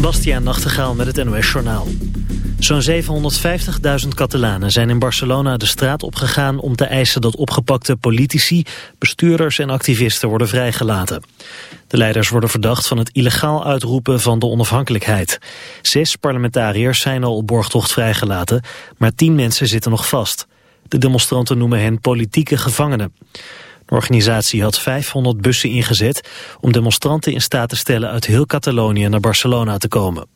Bastiaan Nachtegaal met het NOS Journaal. Zo'n 750.000 Catalanen zijn in Barcelona de straat opgegaan om te eisen dat opgepakte politici, bestuurders en activisten worden vrijgelaten. De leiders worden verdacht van het illegaal uitroepen van de onafhankelijkheid. Zes parlementariërs zijn al op borgtocht vrijgelaten, maar tien mensen zitten nog vast. De demonstranten noemen hen politieke gevangenen. De organisatie had 500 bussen ingezet om demonstranten in staat te stellen uit heel Catalonië naar Barcelona te komen.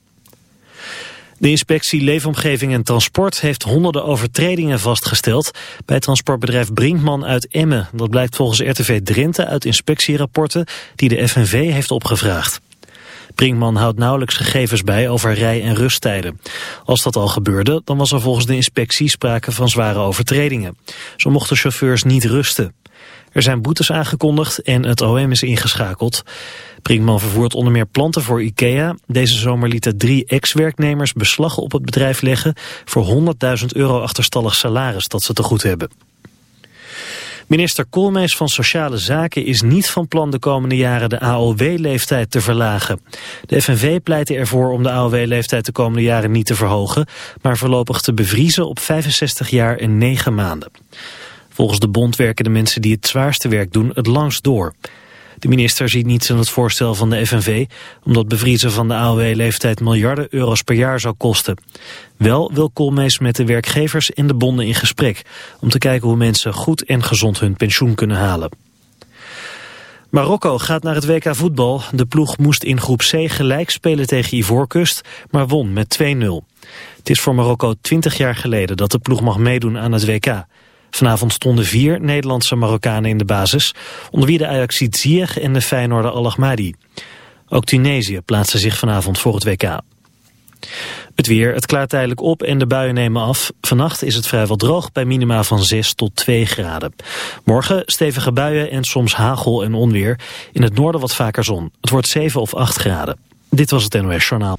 De inspectie Leefomgeving en Transport heeft honderden overtredingen vastgesteld bij transportbedrijf Brinkman uit Emmen. Dat blijkt volgens RTV Drenthe uit inspectierapporten die de FNV heeft opgevraagd. Brinkman houdt nauwelijks gegevens bij over rij- en rusttijden. Als dat al gebeurde, dan was er volgens de inspectie sprake van zware overtredingen. Zo mochten chauffeurs niet rusten. Er zijn boetes aangekondigd en het OM is ingeschakeld. Brinkman vervoert onder meer planten voor IKEA. Deze zomer lieten drie ex-werknemers beslag op het bedrijf leggen... voor 100.000 euro achterstallig salaris dat ze te goed hebben. Minister Koolmees van Sociale Zaken is niet van plan de komende jaren de AOW-leeftijd te verlagen. De FNV pleitte ervoor om de AOW-leeftijd de komende jaren niet te verhogen, maar voorlopig te bevriezen op 65 jaar en 9 maanden. Volgens de bond werken de mensen die het zwaarste werk doen het langst door. De minister ziet niets in het voorstel van de FNV... omdat bevriezen van de AOW-leeftijd miljarden euro's per jaar zou kosten. Wel wil Koolmees met de werkgevers en de bonden in gesprek... om te kijken hoe mensen goed en gezond hun pensioen kunnen halen. Marokko gaat naar het WK voetbal. De ploeg moest in groep C gelijk spelen tegen Ivoorkust, maar won met 2-0. Het is voor Marokko 20 jaar geleden dat de ploeg mag meedoen aan het WK. Vanavond stonden vier Nederlandse Marokkanen in de basis, onder wie de Ajaxiet Ziyech en de Feyenoorder Al Ook Tunesië plaatste zich vanavond voor het WK. Het weer, het klaart tijdelijk op en de buien nemen af. Vannacht is het vrijwel droog bij minima van 6 tot 2 graden. Morgen stevige buien en soms hagel en onweer. In het noorden wat vaker zon. Het wordt 7 of 8 graden. Dit was het NOS Journaal.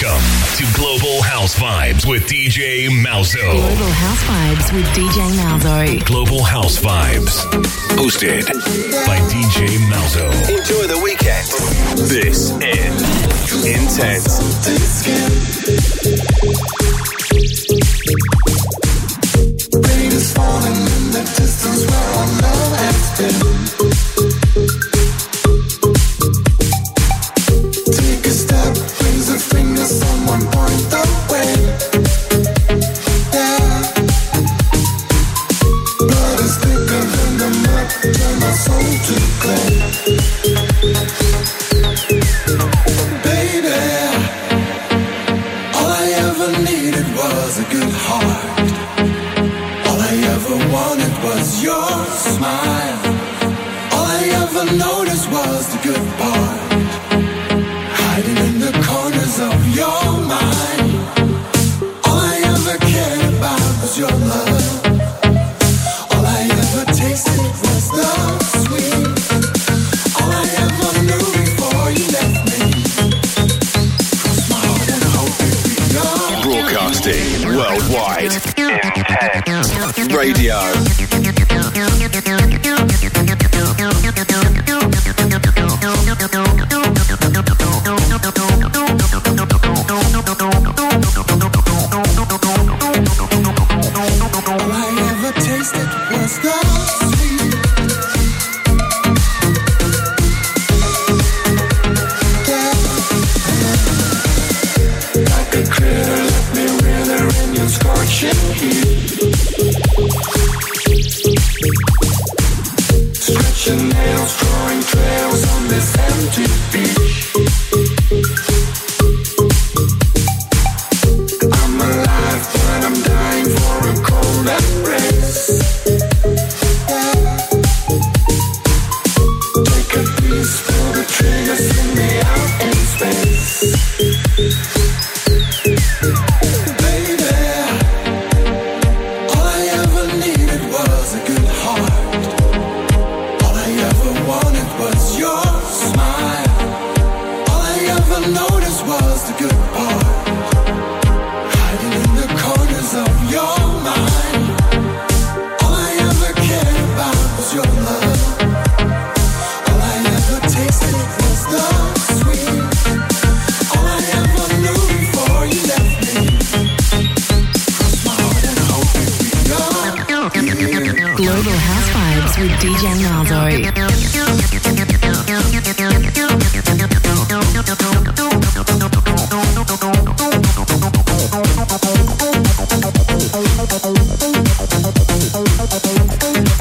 Welcome to Global House Vibes with DJ Malzo. Global House Vibes with DJ Malzo. Global House Vibes. Hosted by DJ Malzo. Enjoy the weekend. This is Intense. Rain is falling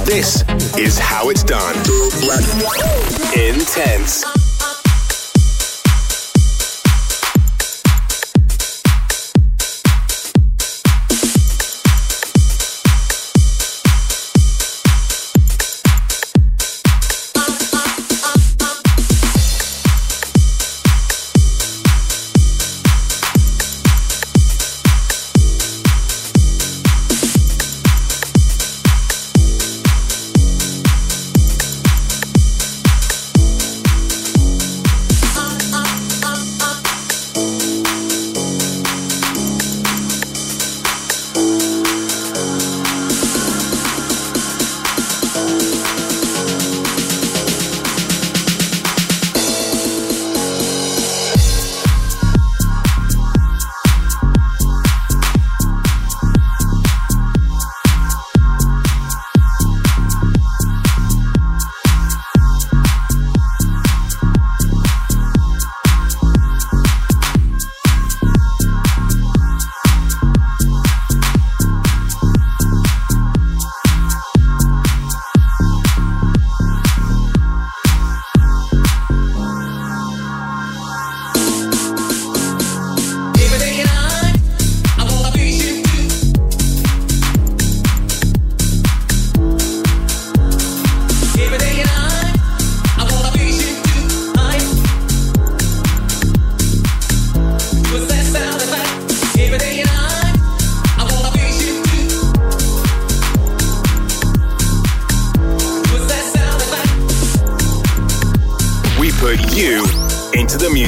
This is how it's done. Intense.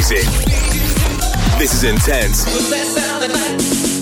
This is intense.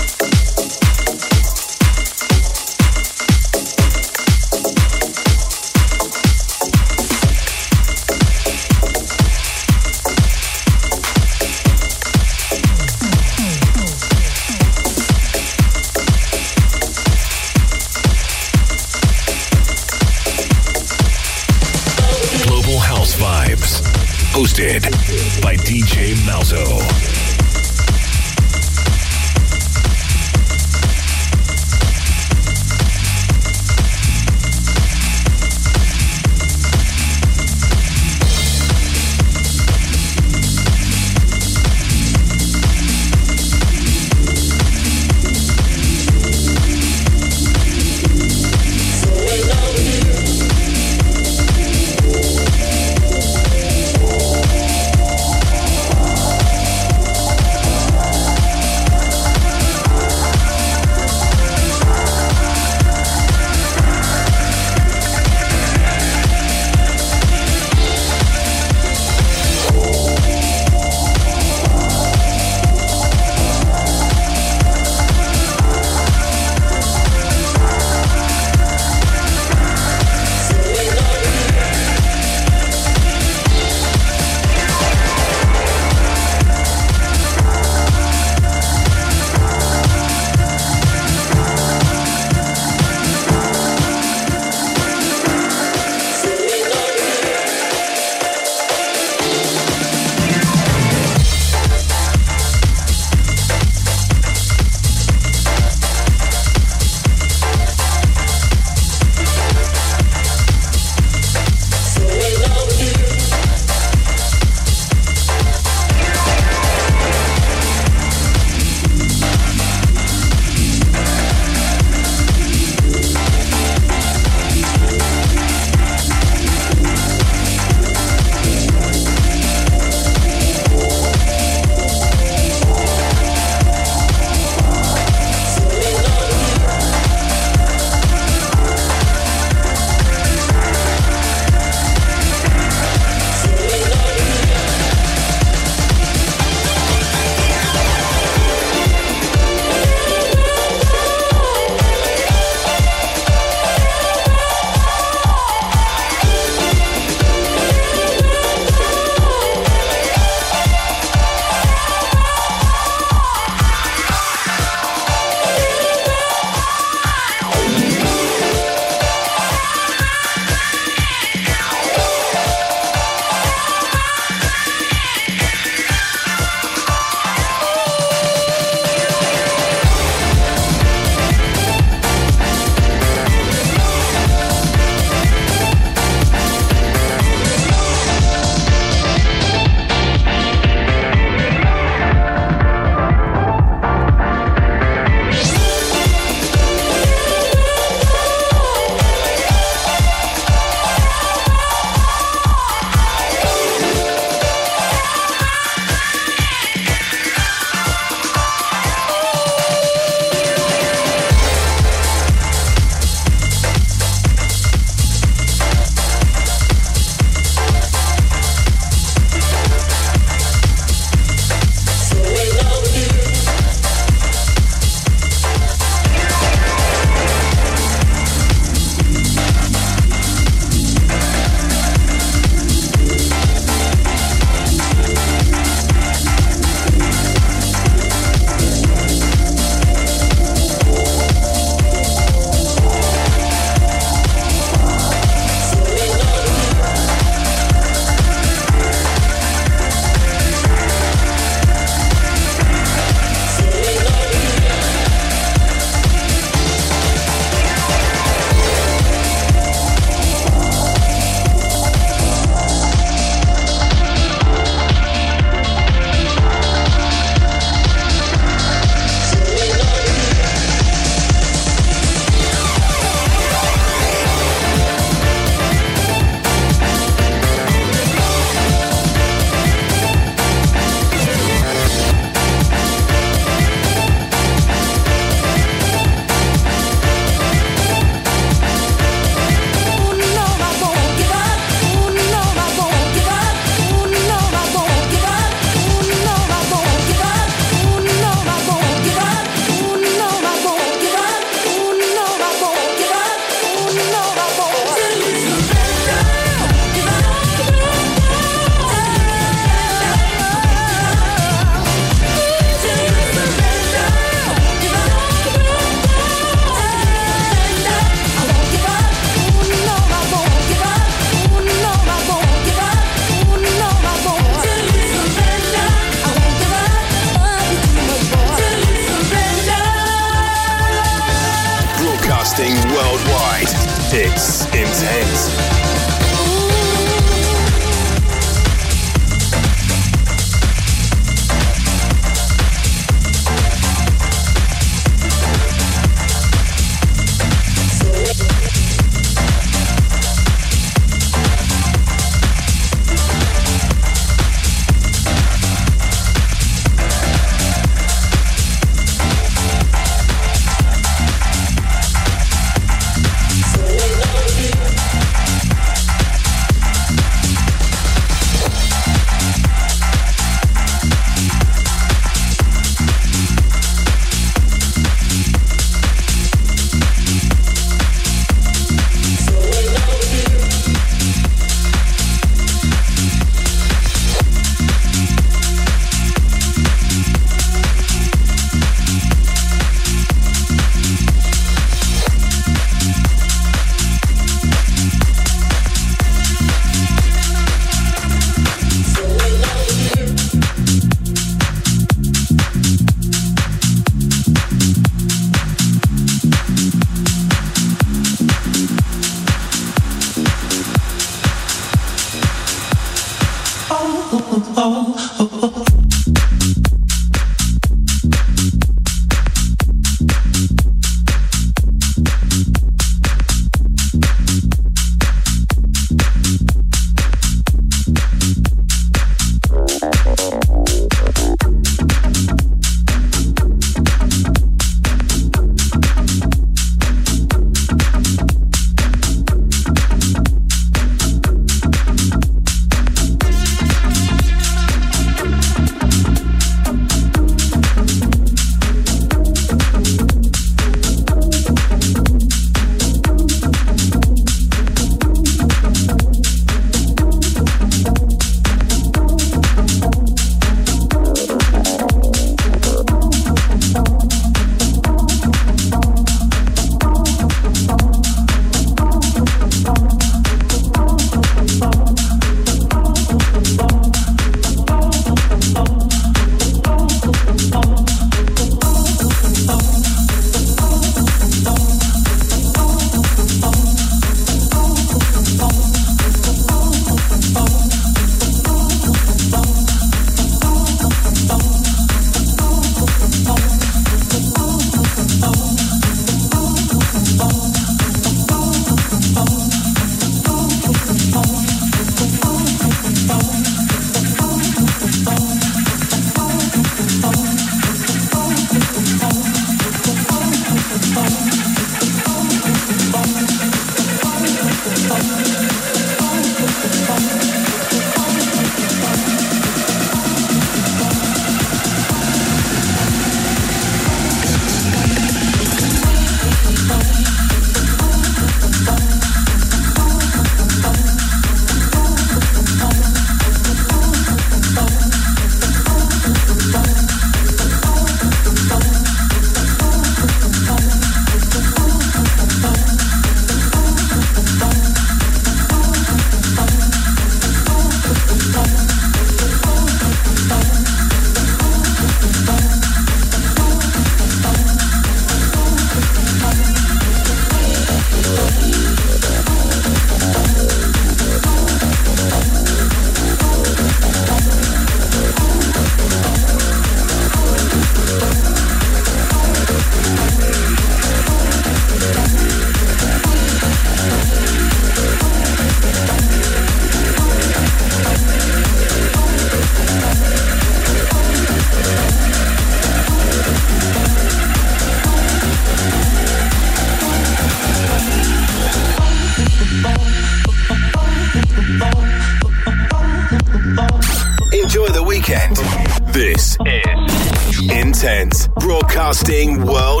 podcasting world.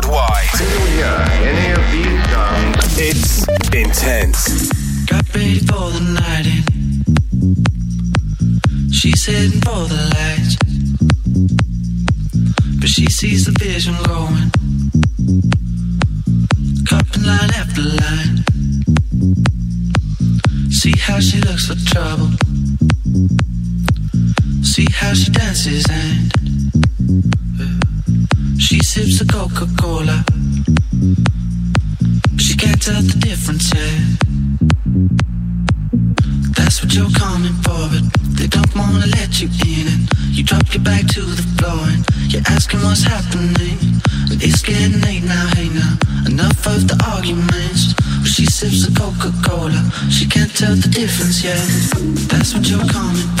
tell the difference yeah. That's what you're calling.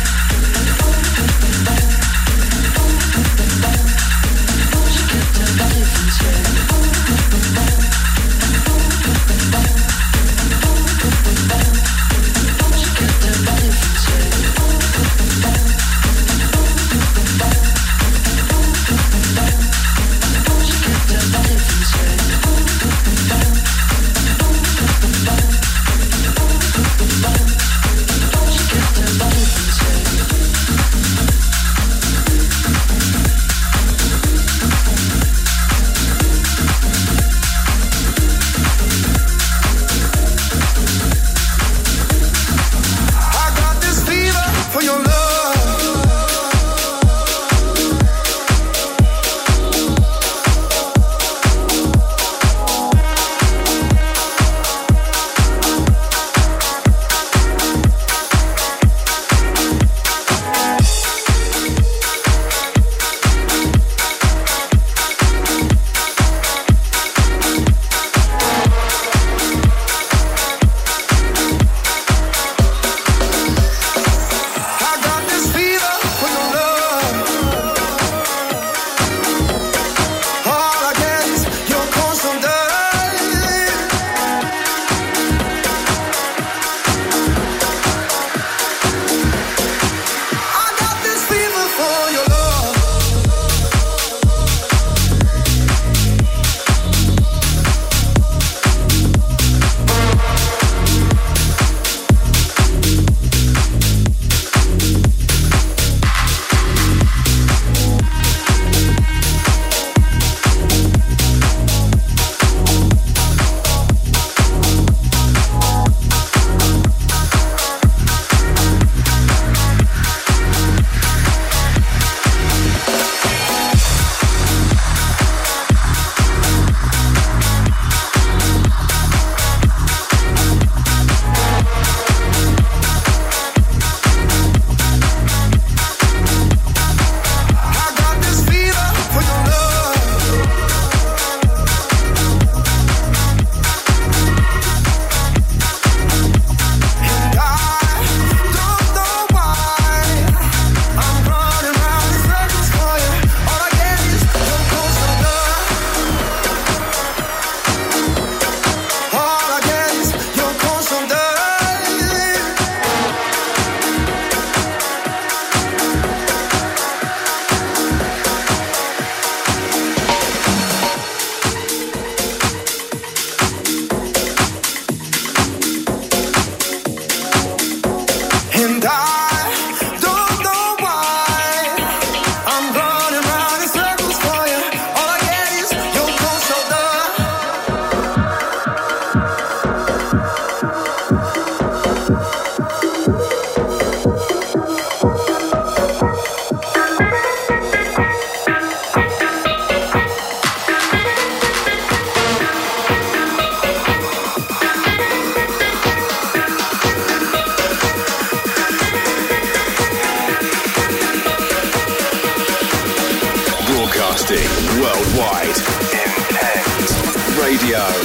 broadcasting worldwide. Impact Radio.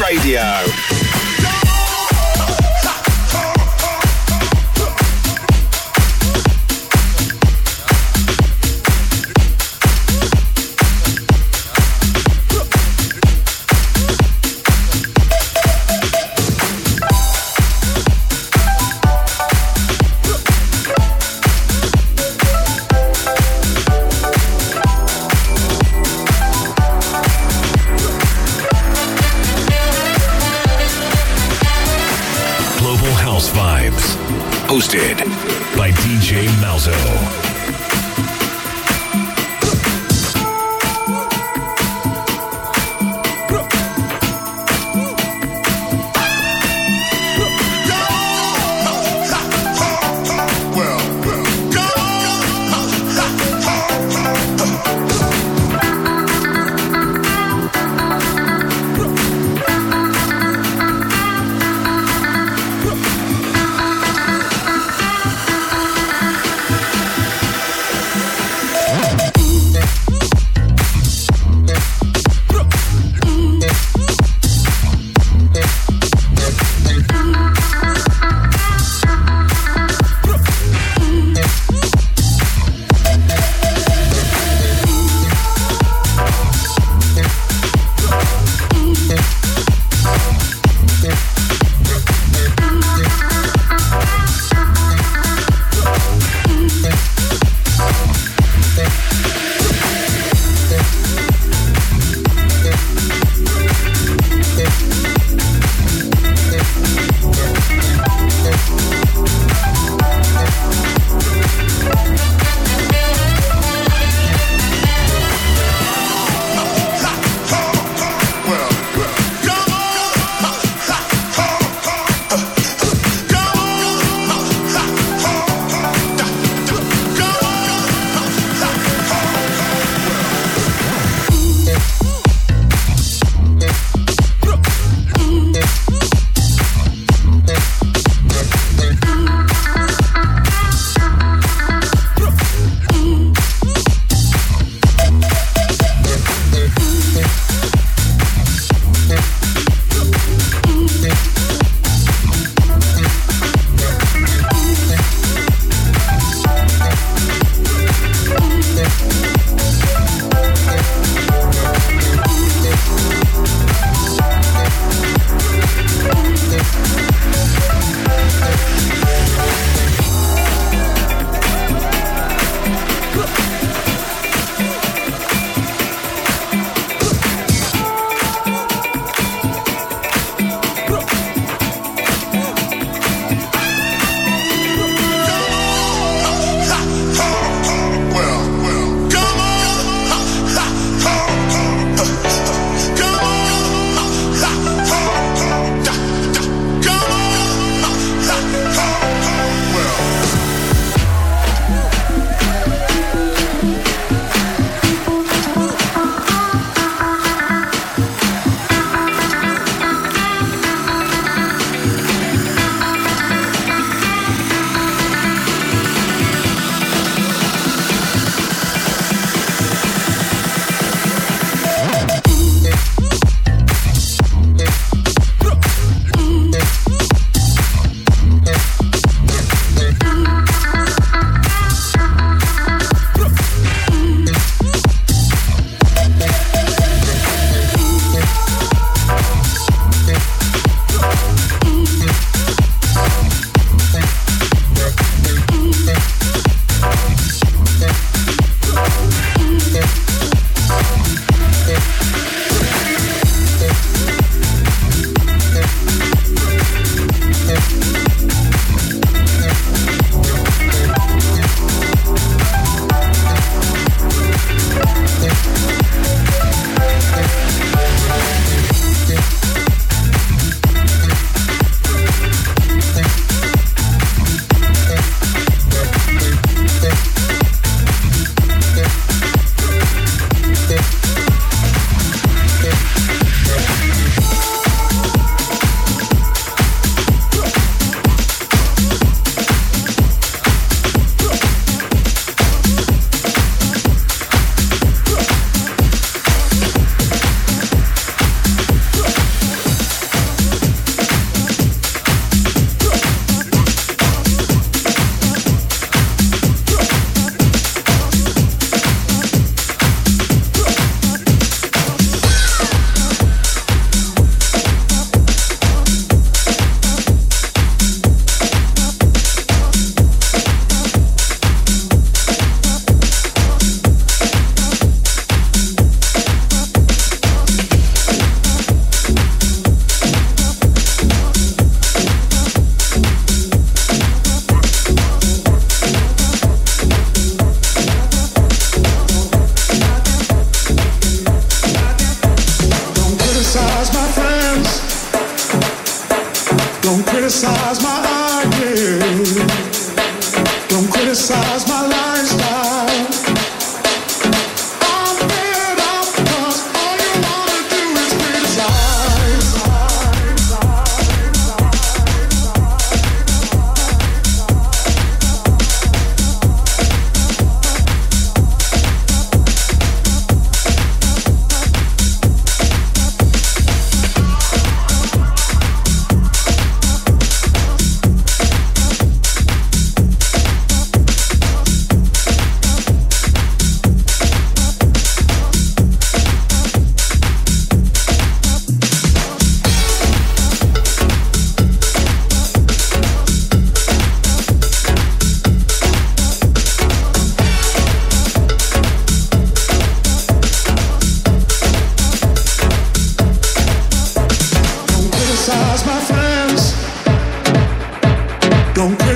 Radio.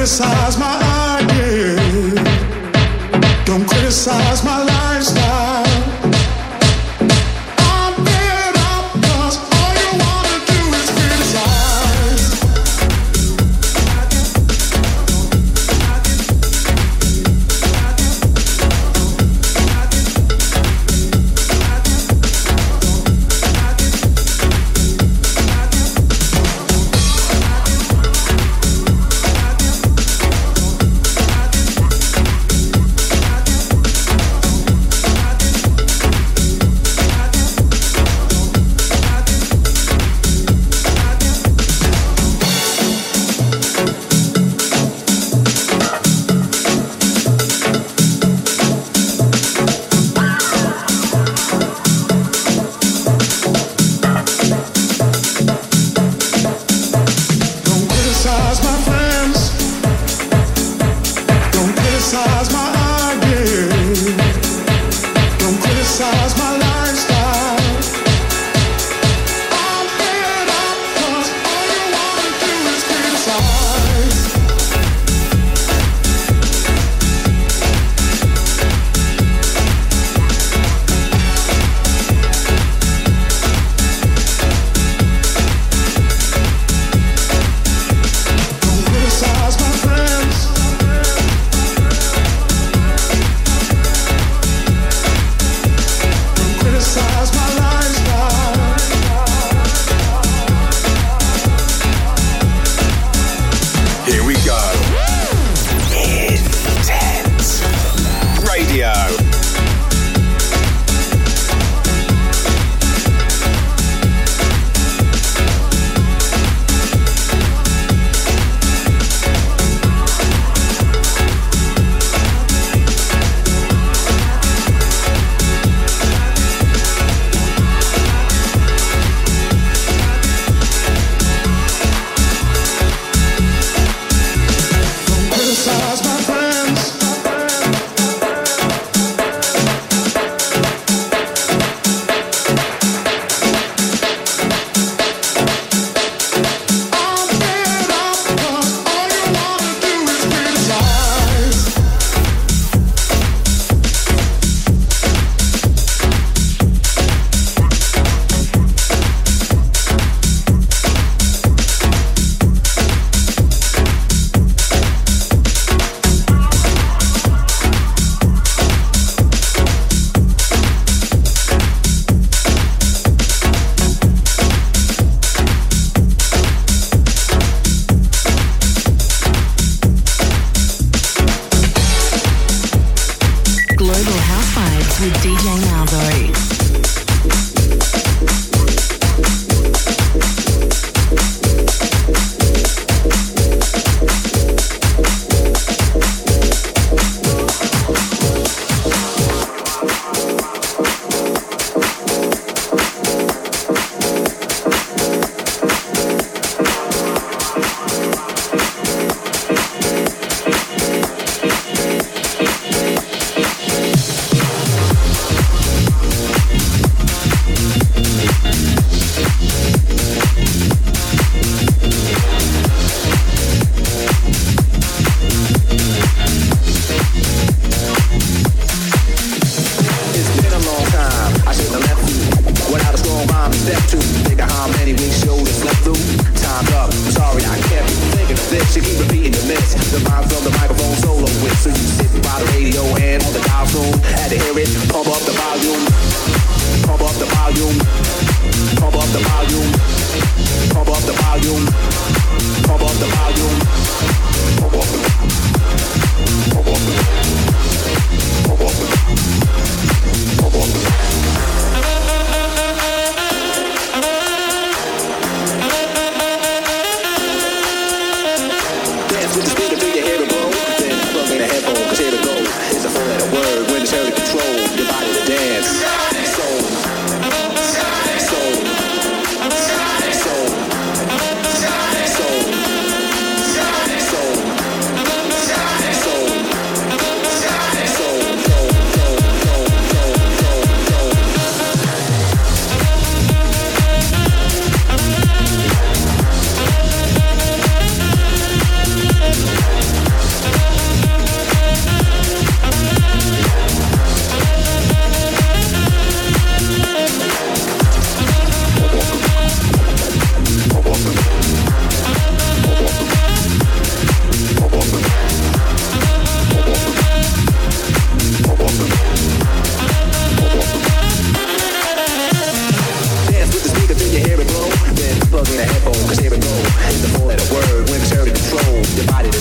criticize my idea. Don't criticize my lifestyle. we go.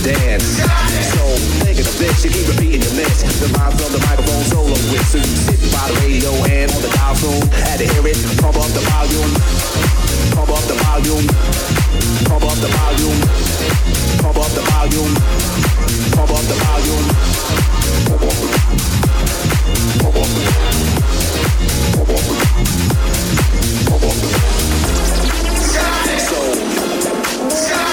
dance. So think of the bitch, you keep repeating your mix. The vibes on the microphone solo with you sit by the radio and on the dial. Had to hear it, pump up the volume, pump up the volume, pump up the volume, pump up the volume, pump up the volume, pump up the volume, pump up the volume, pump up the volume, pump up the volume. So,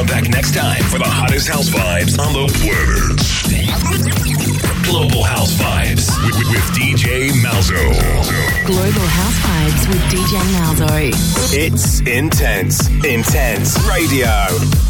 come back next time for the hottest house vibes on the planet. Global House Vibes with, with- with DJ Malzo. Global House Vibes with DJ Malzo. It's Intense. Intense Radio.